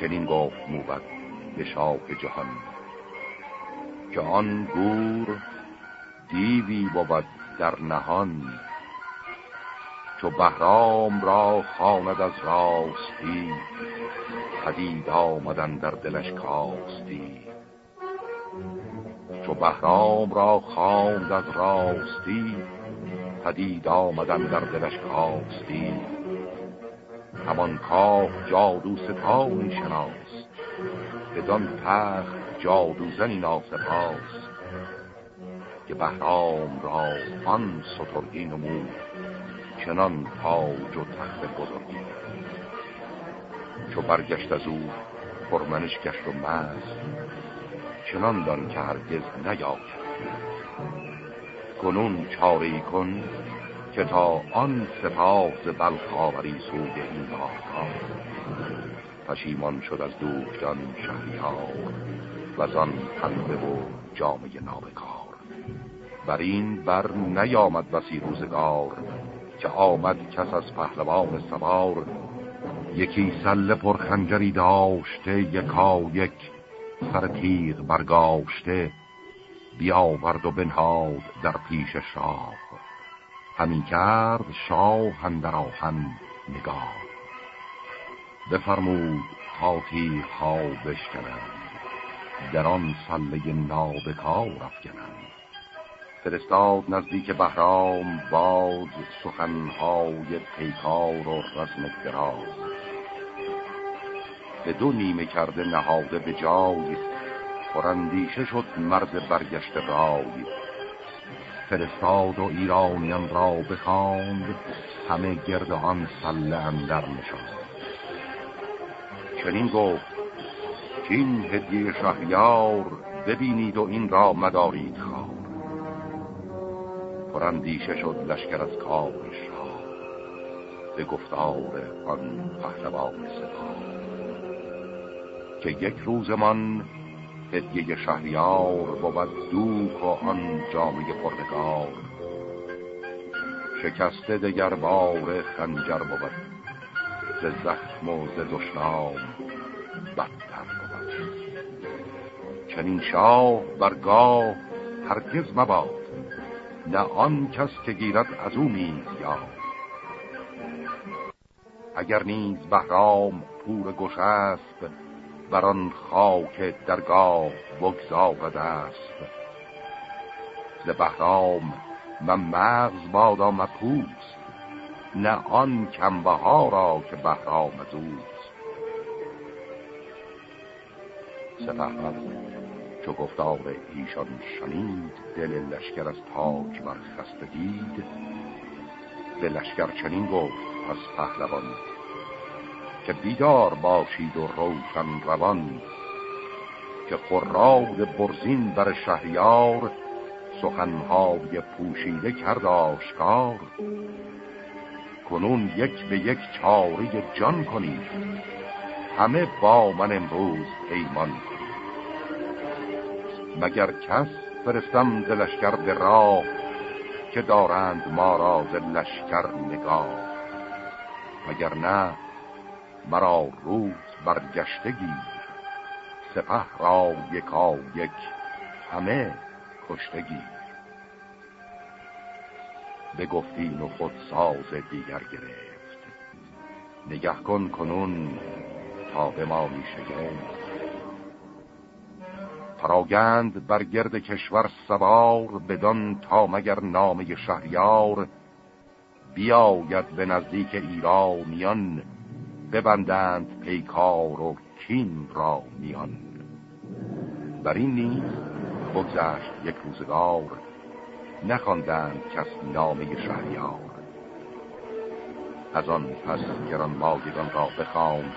چنین گفت موبد به شاه جهان که آن گور دیوی بود در نهان چو بهرام را خاند از راستی پدید آمدن در دلش کاستی. چو بهرام را خواند از راستی پدید آمدن در دلش کاستی. همان کاف جادو ستانی شناس. بدان تخت جادو زنی ناسپاس که بهرام را آن سترگی نمود چنان تاج و تخت بزرگی. چو برگشت از او پرمنش گشت و مست چنان دان که هرگز نیاید. کنون چاری کن که تا آن سپاه ز بلخ آوری سوی این آقا پشیمان شد از دوکدان شهریار و آن پنبه و جامعه نابکار. بر این بر نیامد بسی روزگار که آمد کس از پهلوان سوار. یکی سله پرخنجری داشته یکا یک سر تیغ برگاشته بیاورد و بنهاد در پیش شاه. همین کرد شاه هندر آهن نگاه. بفرمود تا تیغ ها بشکنند در آن سله نابکار افکنند. فرستاد نزدیک بهرام باز سخنهای پیکار و رزم دراز. به دو نیمه کرده نهاده به جای پرندیشه شد مرد برگشت رای. فرستاد و ایرانیان را بخواند همه گرد آن سله اندر نشاند. چنین گفت این هدیه شهریار ببینید و این را مدارید خواه پرندیشه شد لشکر از کار شاه به گفتار آن پهلوان سپاه. که یک روزمان هدیه شهریار بود دوک و آن جامعه پرنگار. شکسته دگر بار خنجر بود ز زخم و ز دشنام بدتر بود. چنین شاه برگاه هرگز مباد نه آن کس که گیرد از او نیز یا اگر نیز بهرام پور گوش است بر آن خاک درگاه بگذارد است. ز بهرام من مغز بادا مپوست نه آن کمبه ها را که بهرام از اوست سپهبد چو گفتار ایشان شنید دل لشکر از تاج بر خسته دید. به لشکر چنین گفت از پهلوان که بیدار باشید و روشن روان که قراد برزین بر شهریار سخنهای پوشیده کرد آشکار. کنون یک به یک چاری جان کنید همه با من امروز کنید. مگر کس فرستم ز لشکر به راه که دارند ما را ز لشکر نگاه؟ مگر نه مرا روز برگشتگی سپه را یکا یک همه کشتگی بگفتین و خود ساز دیگر گرفت. نگه کن کنون تا به ما شگفت. پراگند بر گرد کشور سوار بدان تا مگر نامه شهریار. بیاید به نزدیک ایرانیان ببندند پیکار و کین را میان. بر این نیز بگذشت یک روزگار نخواندند کس نامه شهریار. از آن پس گران ماگدان را بخواند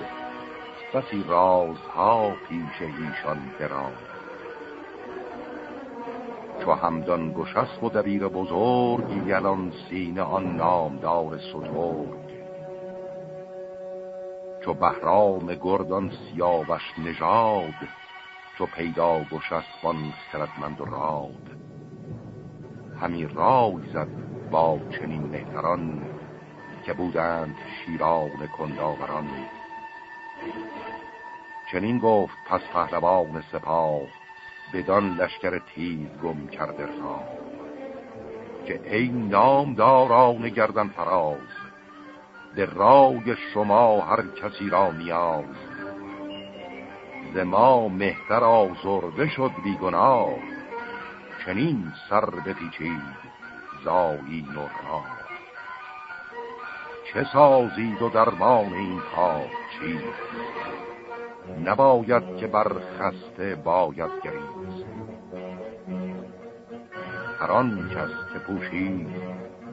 بسی رازها پیش ایشان براند. چو همدان گشست و دبیر بزرگ یلان سینه آن نامدار سترگ. چو بهرام گردان سیاوش نژاد چو پیدا گشسبان خردمند و راد. همی رای زد با چنین مهتران که بودند شیران کنداوران. چنین گفت پس پهلوان سپاه بدان لشکر تیز گم کرده را که ای نامداران گردن فراز در رای شما هر کسی را نیاز. ز ما مهتر آزرده شد بیگناه. چنین سر بپیچید زایین و را چه سازید و درمان این کار چیز؟ نباید که بر خسته باید گریز. هر آن کس که پوشید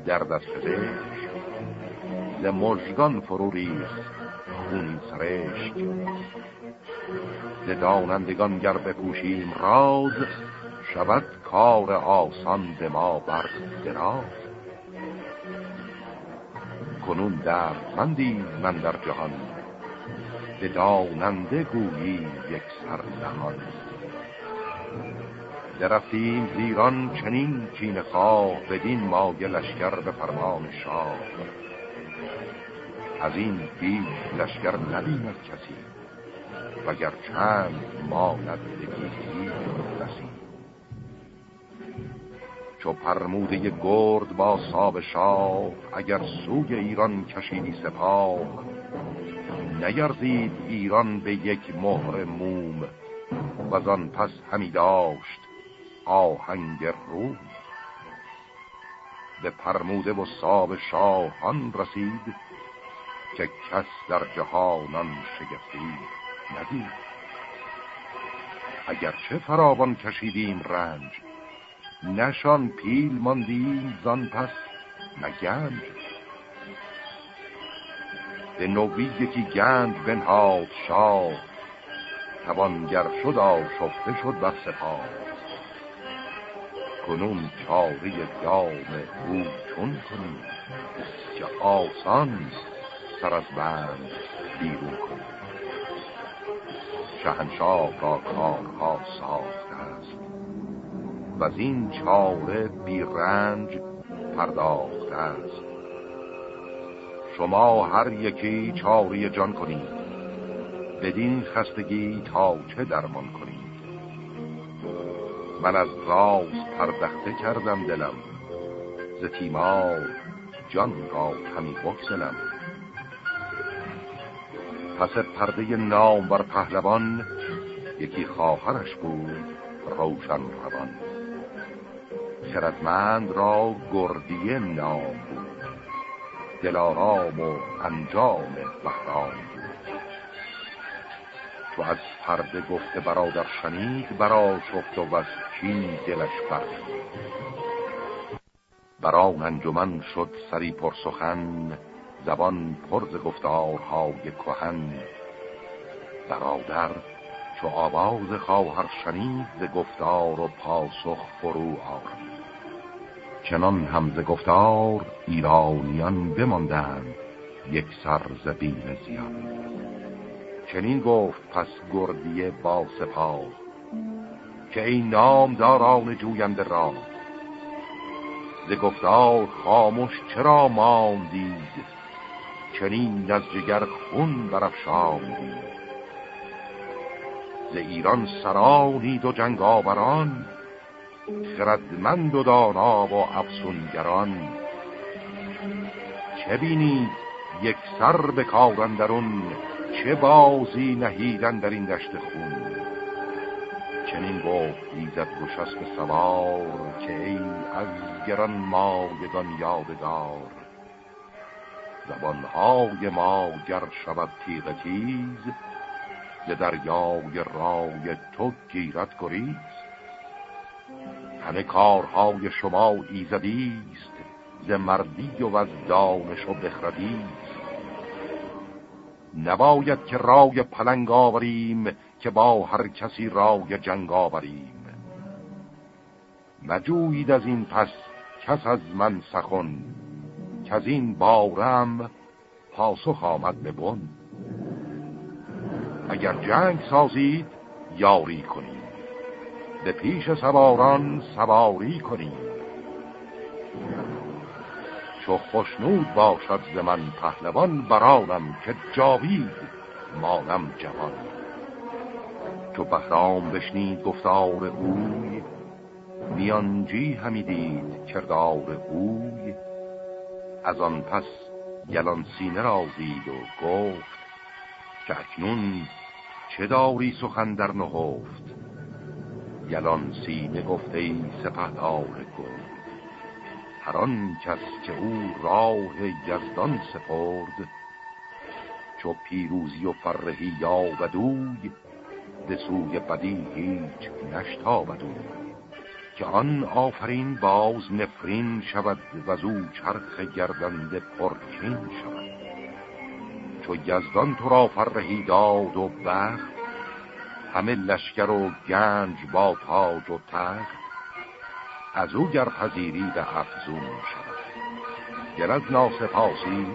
در دست زشت ز مژگان فرو ریخت خون سرشک ز دانندگان گر بپوشیم راز شود کار آسان به ما بر دراز. کنون در مندی من در جهان به داننده گویی یک سر نهان درفتیم زیران چنین کین خواه بدین ماگ لشکر به فرمان شاه. از این بیش لشکر نبیند کسی وگر چند ماند بگیری رسی چو پرموده گرد با ساب شاه اگر سوی ایران کشیدی سپاه نگرزید ایران به یک مهر موم. و آن پس همی داشت آهنگ روم. به پرموده و ساب شاهان رسید که کس در جهانان شگفتی ندید. اگرچه فراوان کشیدیم رنج نشان پیل ماندیم زان پس نگنج به نوی یکی گند بنهاد شاه توانگر شد آشفته شد بر سپاه. کنون چاری دام او چون کنیم که آسان سر از بند بیرون کنیم شهنشاه را کارها ساخته است. و از این چاره بی رنج پرداخته است. شما هر یکی چاری جان کنید. بدین خستگی تا چه درمان کنید. من از راز پردخته کردم دلم. ز تیمار جان را همی بکسلم پس پرده نام بر پهلوان یکی خواهرش بود روشن روان. خردمند را گردیه نام بود. دلارام و انجام بهرام تو از پرده گفته برادر شنید برا شفت و از چین دلش برد بران انجمن شد سری پرسخن زبان پرز گفتارهای کهن. برادر چو آواز خواهر شنید ز گفتار و پاسخ فرو آرد. چنان همز گفتار ایرانیان بماندند یک سر زبین زیان. چنین گفت پس گردیه با سپاه که این نام داران جوینده را. ز گفتار خاموش چرا ماندید؟ چنین از جگر خون برفشاندید ز ایران سرانید و جنگاوران خردمند و دانا و افسونگران. چه بینید یک سر به کارندرون چه بازی نهیدن در این دشت خون؟ چنین گفت ایزد به سوار که ای از گران مایگان یادگار. زبانهای ما گر شود تیغ تیز ز دریای رای تو گیرد گریز. همه کارهای شما ایزدیست ز مردی و از دانش و بخردیست. نباید که رای پلنگ آوریم که با هر کسی رای جنگ آوریم. مجوید از این پس کس از من سخن که از این بارم پاسخ آمد به بن. اگر جنگ سازید یاری کنید به پیش سواران سواری کنید چو خوشنود باشد ز من پهلوان برانم که جاوید مانم جوان. چو بهرام بشنید گفتار اوی میانجی همی دید کردار اوی. از آن پس گلان سینه را دید و گفت که اکنون چه داری سخن در نهفت؟ گلان سینه گفته ای سپهدار گفت هر آن کس که او راه یزدان سپرد چو پیروزی و فرهی یابدوی به سوی بدی هیچ نشتابدوی که آن آفرین باز نفرین شود و زو چرخ گردنده پرکین شود. چو یزدان تو را فرهی داد و بخت همه لشکر و گنج با تاج و تخت از او گر پذیری به افزون شود. گر از ناسپاسی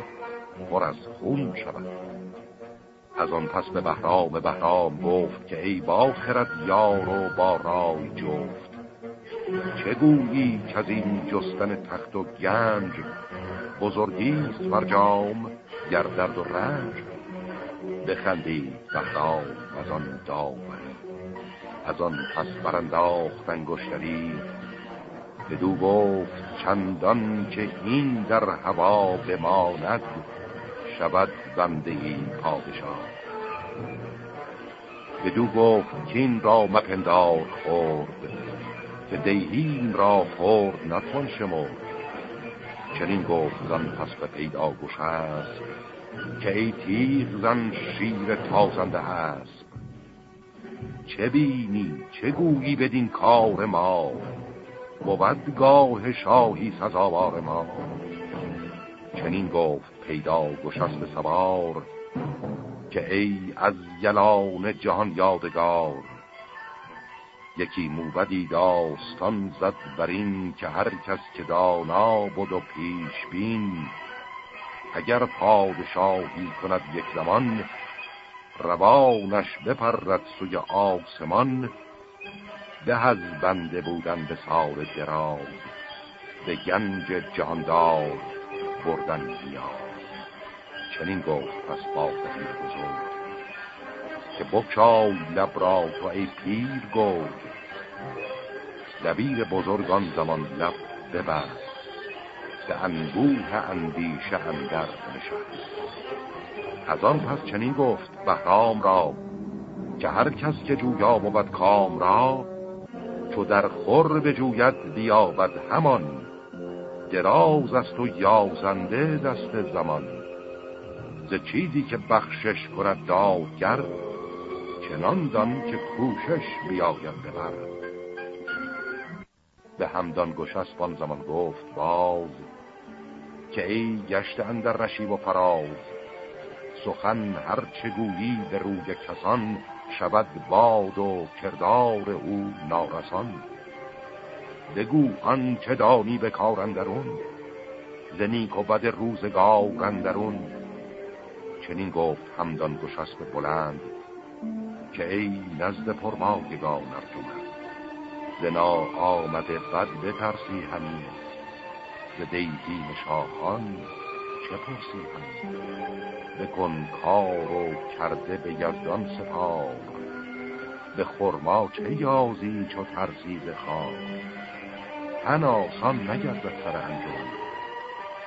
پر از خون شود. از آن پس به بهرام بهرام گفت که ای با خرد یار و با رای جفت. چه گویی که از این جستن تخت و گنج؟ بزرگیست فرجام گر درد و رنج. بخندید بهرام از آن داوری از آن پس برنداخت انگشتری. بدو گفت چندان که این در هوا بماند شود بنده این پادشاه. بدو گفت که این را مپندار خورد که دیهیم را خورد نتوان شمرد. چنین گفت زن پس به پیدا گوش است که ای تیغ زن شیر تازنده هست. چه بینی؟ چه گویی بدین کار ما؟ بود گاه شاهی سزاوار ما. چنین گفت پیدا گشست سوار که ای از یلان جهان یادگار یکی موبدی داستان زد بر این که هر کس که دانا بود و پیش بین. اگر پادشاهی کند یک زمان روانش بپرد سوی آسمان. به از بنده بودن به سال دراز به گنج جهاندار بردن بیا چنین گفت پس با بزرگ. که بکشای لب را تو ای پیر گرد دبیر بزرگان زمان لب ببست به انبوه اندیشه اندر نشست. از آن پس چنین گفت بهرام را که هر کس که جویا بود کام را چو در خور بجوید بیابد همان. دراز است و یازنده دست زمان. ز چیزی که بخشش کند دادگر چنان دان که کوشش بیاید ببر به همدان گشسبان زمان گفت باز که ای گشت اندر رشیب و فراز سخن هر چگویی به روی کسان شود باد و کردار او نارسان. بگو آن چه دانی به کار اندرون زنیک و بد روزگار اندرون. چنین گفت همدان گشست بلند که ای نزد پرمایگان ارجمند زنا آمده بد بترسی همین ز دیدین شاهان چه پرسی همین بکن کار و کرده به یزدان سپار به خرما چه یازی چو ترسی به خواب تن آسان نگردد سر انجام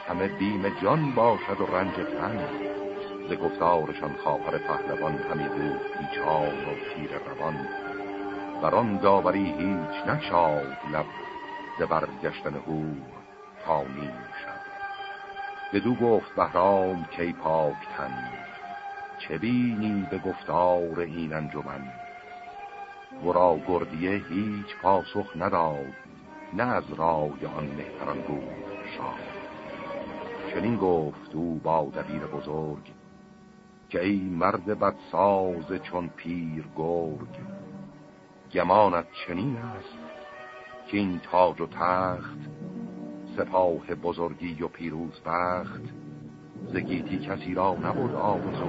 همه بیم جان باشد و رنج تن. ز گفتارشان خواهر پهلوان همی بود پیچان و تیر روان. بران داوری هیچ نکشاد لب ز برگشتن او تا شد بدو گفت بهرام کی پاکتن چه بینی به گفتار این انجمن؟ ورا گردیه هیچ پاسخ نداد نه از رای آن مهتران بود شاد. چنین گفت او با دبیر بزرگ که ای مرد بدساز چون پیر گرگ گمانت چنین است که این تاج و تخت سپاه بزرگی و پیروز بخت زگیتی کسی را نبود آوزو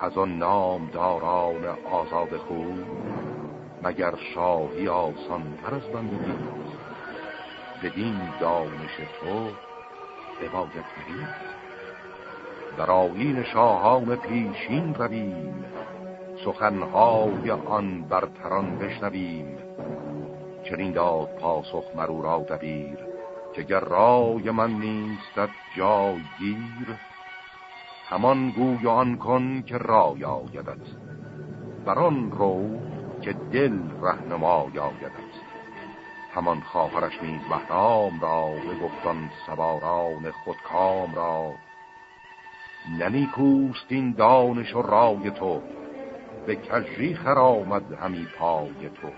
از آن نام داران آزاد خود مگر شاهی آسان تر از بندگی؟ بدین دانش تو عبادت بگید در آین شاهان پیشین رویم. سخنهای آن برتران بشنویم. چنین داد پاسخ مرو را دبیر که گر رای من نیستد جایگیر همان گوی آن کن که رای آیدد بران رو که دل رهنما آیدد همان خواهرش نیز بهرام را به گفتان سواران خودکام را نمیکوست این دانش و رای تو به کجی خرامد همی پای تو.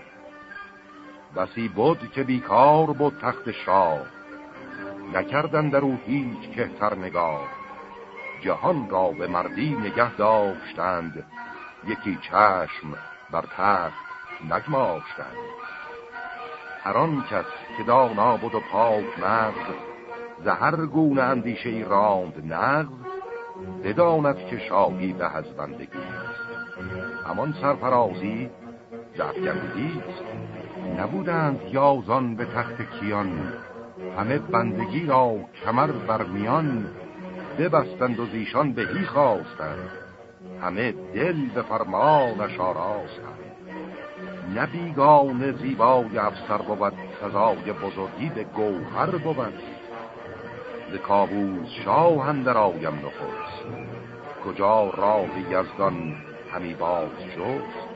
بسی بود که بیکار بود تخت شاه نکردن در او هیچ کهتر نگاه. جهان را به مردی نگه داشتند یکی چشم بر تخت نگماشتند. هر آن کس که دانا بود و پاک مغز زهر گونه اندیشه راند نغز بداند که شاهی به از بندگی همان سرفرازی زفگردگی است. نبودند یازان به تخت کیان همه بندگی را کمر بر میان ببستند و زیشان بهی خواستند. همه دل به فرمانش آراستند. نبیگان زیبای افسر بود سزای بزرگی به گوهر بود. ز کابوس شاه اندر آیم نخست کجا راه یزدان همی باز جست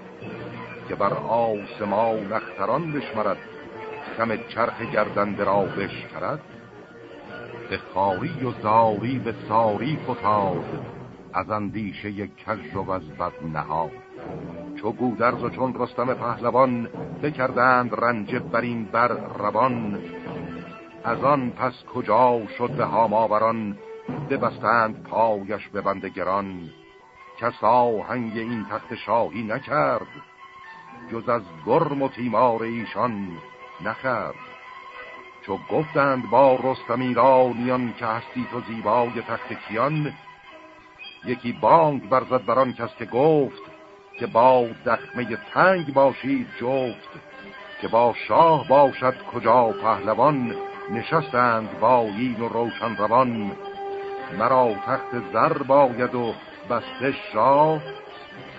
که بر آسمان اختران بشمرد خم چرخ گردنده را بشکرد. به خاری و زاری به ساری فتاد از اندیشه کج و از بد نهاد. چو گودرز و چون رستم پهلوان بکردند رنج برین بر روان از آن پس کجا شد به هاماوران؟ ببستند پایش به بند گران. کس آهنگ این تخت شاهی نکرد جز از گرم و تیمار ایشان نخرد. چو گفتند با رستم ایرانیان که هستی تو زیبای تخت کیان یکی بانگ برزد بران کس که گفت که با دخمه تنگ باشید جفت که با شاه باشد کجا پهلوان. نشستند با این و روشن روان. مرا تخت زر باید و بسته شاه.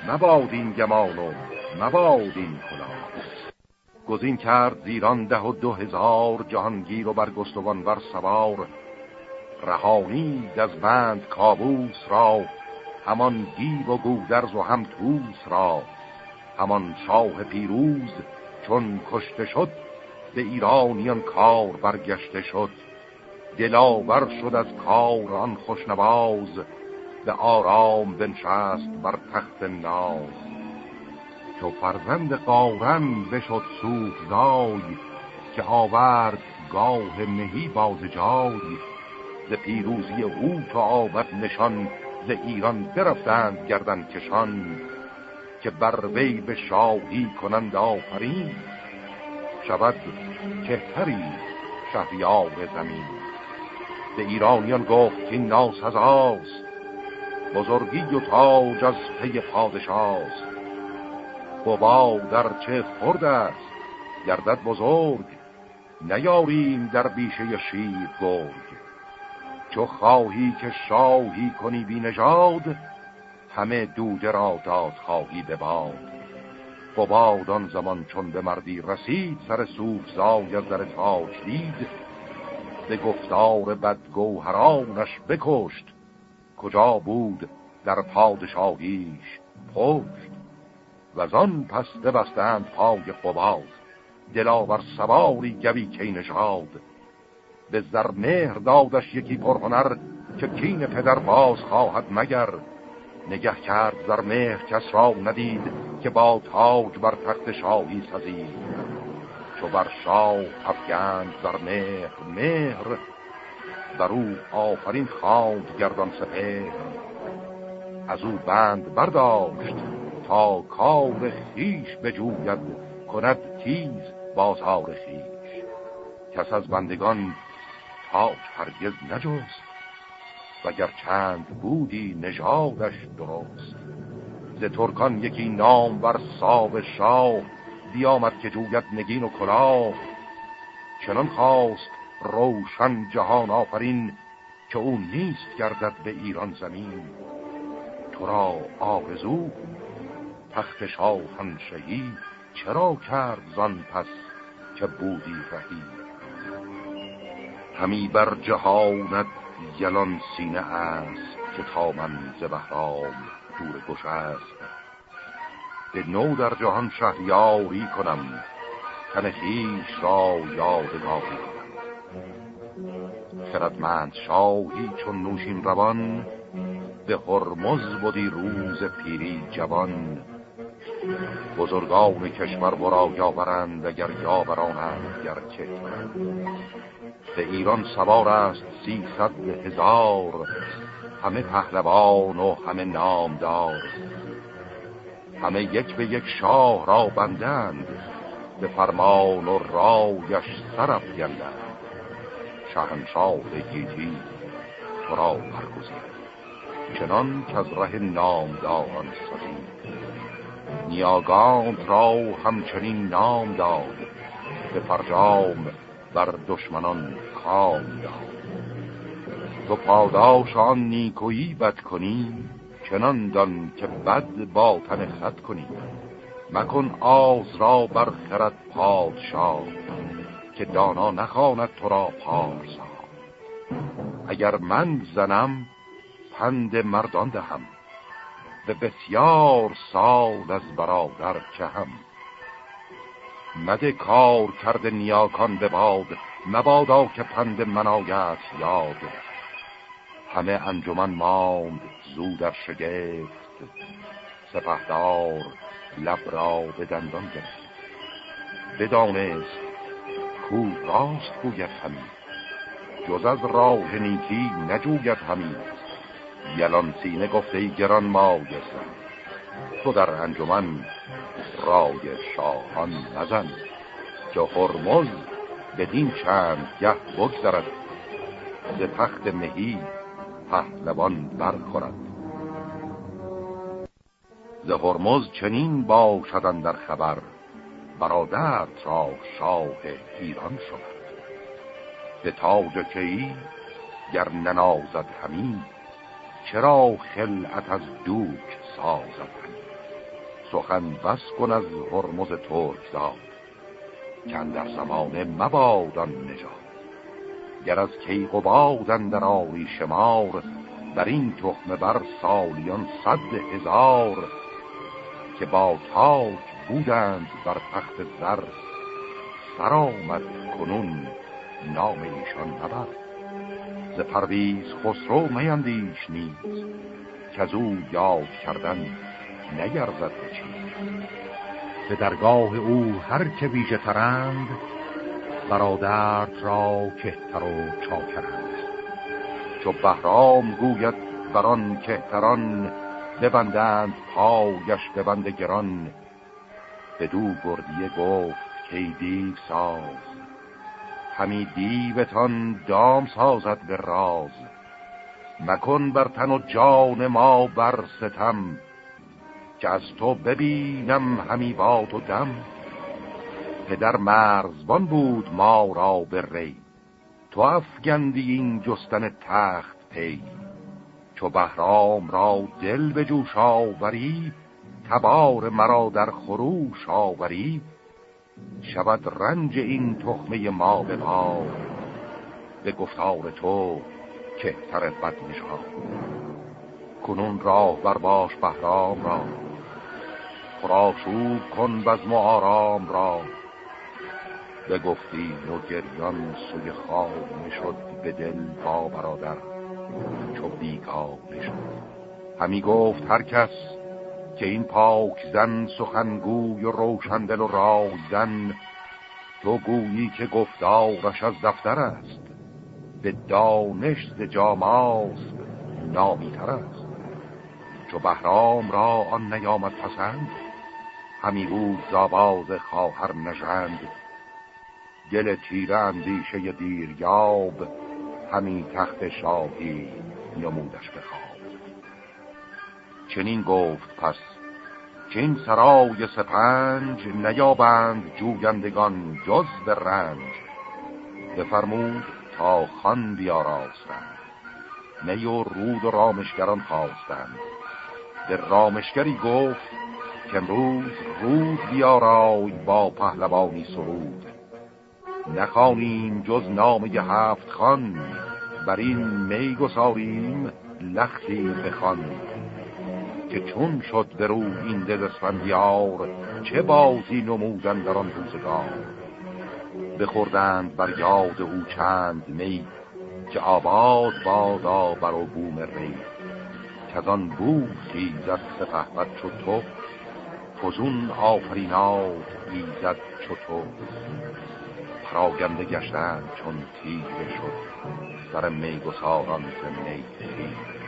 مباد این گمان و مباد این کلا گزین کرد زیران ده و دو هزار جهانگیر و برگستوان ور سوار. رهانید از بند کابوس را همان دیو و گودرز و هم توس را. همان شاه پیروز چون کشته شد به ایرانیان کار برگشته شد. دلاور شد از کار آن خوشنواز به آرام بنشست بر تخت ناز. چو فرزند قارن بشد سوخزای که آورد گاه مهی باز جای. ز پیروزی او تا آبد نشان ز ایران برفتند گردن کشان. که بر وی به شاهی کنند آفرین شود کهتری شهریار زمین. به ایرانیان گفت که ناس هزاست بزرگی و تاج از پی پادشاست قبا در چه خورد است؟ گردد بزرگ نیاریم در بیشه شیر گرگ. چو خواهی که شاهی کنی بی نژاد همه دوده را داد خواهی به باد. قباد آن زمان چون به مردی رسید سر سوفزای از در تاج دید. به گفتار بدگوهرانش بکشت. کجا بود در پادشاهیش پشت؟ و آن پس ببستند پای قباد دلاور سواری گوی کی نشاد. به زرمهر دادش یکی پرهنر که کین پدر باز خواهد مگر. نگه کرد زرمهر کس را ندید که با تاج بر تخت شاهی سزید. چو بر شاه افگند زرمهر مهر در او آفرین خواند گردان سپهر. از او بند برداشت تا کار خیش بجوید کند تیز بازار خیش کس از بندگان تاج هرگز نجست. وگر چند بودی نژادش درست. ز ترکان یکی نام بر ساب شاه بیامد که جوید نگین و کلاه. چنان خواست روشن جهان آفرین که او نیست گردد به ایران زمین. تو را آرزو تخت شاهنشهی چرا کرد زان پس که بودی رهی؟ همی بر جهانت یلان سینه است که تا من ز بهرام دور گش است. به نو در جهان شهریاری کنم تن خیش را یادگاری خردمند شاهی چون نوشین روان به هرمز بودی روز پیری جوان. بزرگان کشور برا یاورند اگر یاورانند گرچه به ایران سوار است سیصد هزار همه پهلوان و همه نامدار. همه یک به یک شاه را بندند به فرمان و رایش سرف گندند شهنشاه گیتی تو را برگزید. چنان که از ره نامداران سازید. نیاگانت را همچنین نام داد. به فرجام بر دشمنان کام داد. تو پاداش آن نیکویی بد کنی چنان دان که بد با تن خط کنی. مکن آز را بر خرد پادشاه که دانا نخواند تو را پارسا. اگر من زنم پند مردان دهم. به بسیار سال از برادر هم مده کار کرده نیاکان به باد مبادا که پند منایت یاد. همه انجمن ماند زود در شگفت سپهدار لب را به دندان گرفت. بدانست کو راست گوید همی جز از راه نیکی نجوید همی. یلان سینه گفته گران مایستم تو در انجمن رای شاهان نزن که هرمز بدین چند گه بگذرد ز تخت مهی پهلوان برخورد. ز هرمز چنین باشدن در خبر برادرت را شاه ایران شد به تاج کهی گر ننازد همین چرا خلعت از دوک سازد سخن بس کن از هرمز ترک داد کن در زمان مبادان نجات. گر از کیقوبادن در آوی شمار بر این تخم بر سالیان صد هزار. که با تاج بودند بر تخت زر سرآمد کنون نام ایشان نبر. ز پرویز خسرو میندیش نیز که از او یاد کردن نگرزد به چیز. به درگاه او هر که ویژه ترند برادرت را کهتر و چاکرند چو بهرام گوید بران کهتران ببندند پایش ببند گران. دو گردیه گفت که دیو ساز همی دیوتان دام سازد به راز. مکن بر تن و جان ما بر ستم. که از تو ببینم همی باد و دم. پدر مرزبان بود ما را به ری. تو افگندی این جستن تخت پی. چو بهرام را دل به جوش آوری تبار مرا در خروش آوری. شود رنج این تخمه ما به پا به گفتار تو کهتر بد نشان کنون راه بر باش بهرام را. خراشوب کن بزم و آرام را. به گفتی و گریان سوی خواب می‌شد به دل با برادر چو بیگاه می‌شد همی گفت هر کس که این پاک زن سخنگوی و روشندل و رای زن تو گویی که گفتارش از دفتر است. به دانش ز جاماست نامیتر است. چو بهرام را آن نیامد پسند همی بود زاباز خواهر نژند. گل تیره اندیشه دیریاب همی تخت شاهی نمودش بخواب چنین گفت پس این سرای سپنج نیابند جوگندگان جز به رنج. بفرمود تا خان بیاراستند. نی و رود و رامشگران خواستند. به رامشگری گفت که امروز رود بیارای با پهلوانی سرود. نخوانیم جز نامه هفت خان بر این می گساریم لختی بخوان. که چون شد به رو این دل اسفندیار چه بازی نمودن در آن روزگار؟ بخوردند بر یاد او چند می که آباد بادا بر بوم ری. که از آن بود خیزد سپهبد چو تو فزون آفریناد ایزد چو تو. پراگنده گشتن چون تیره شد. سر میگساران ز می خیره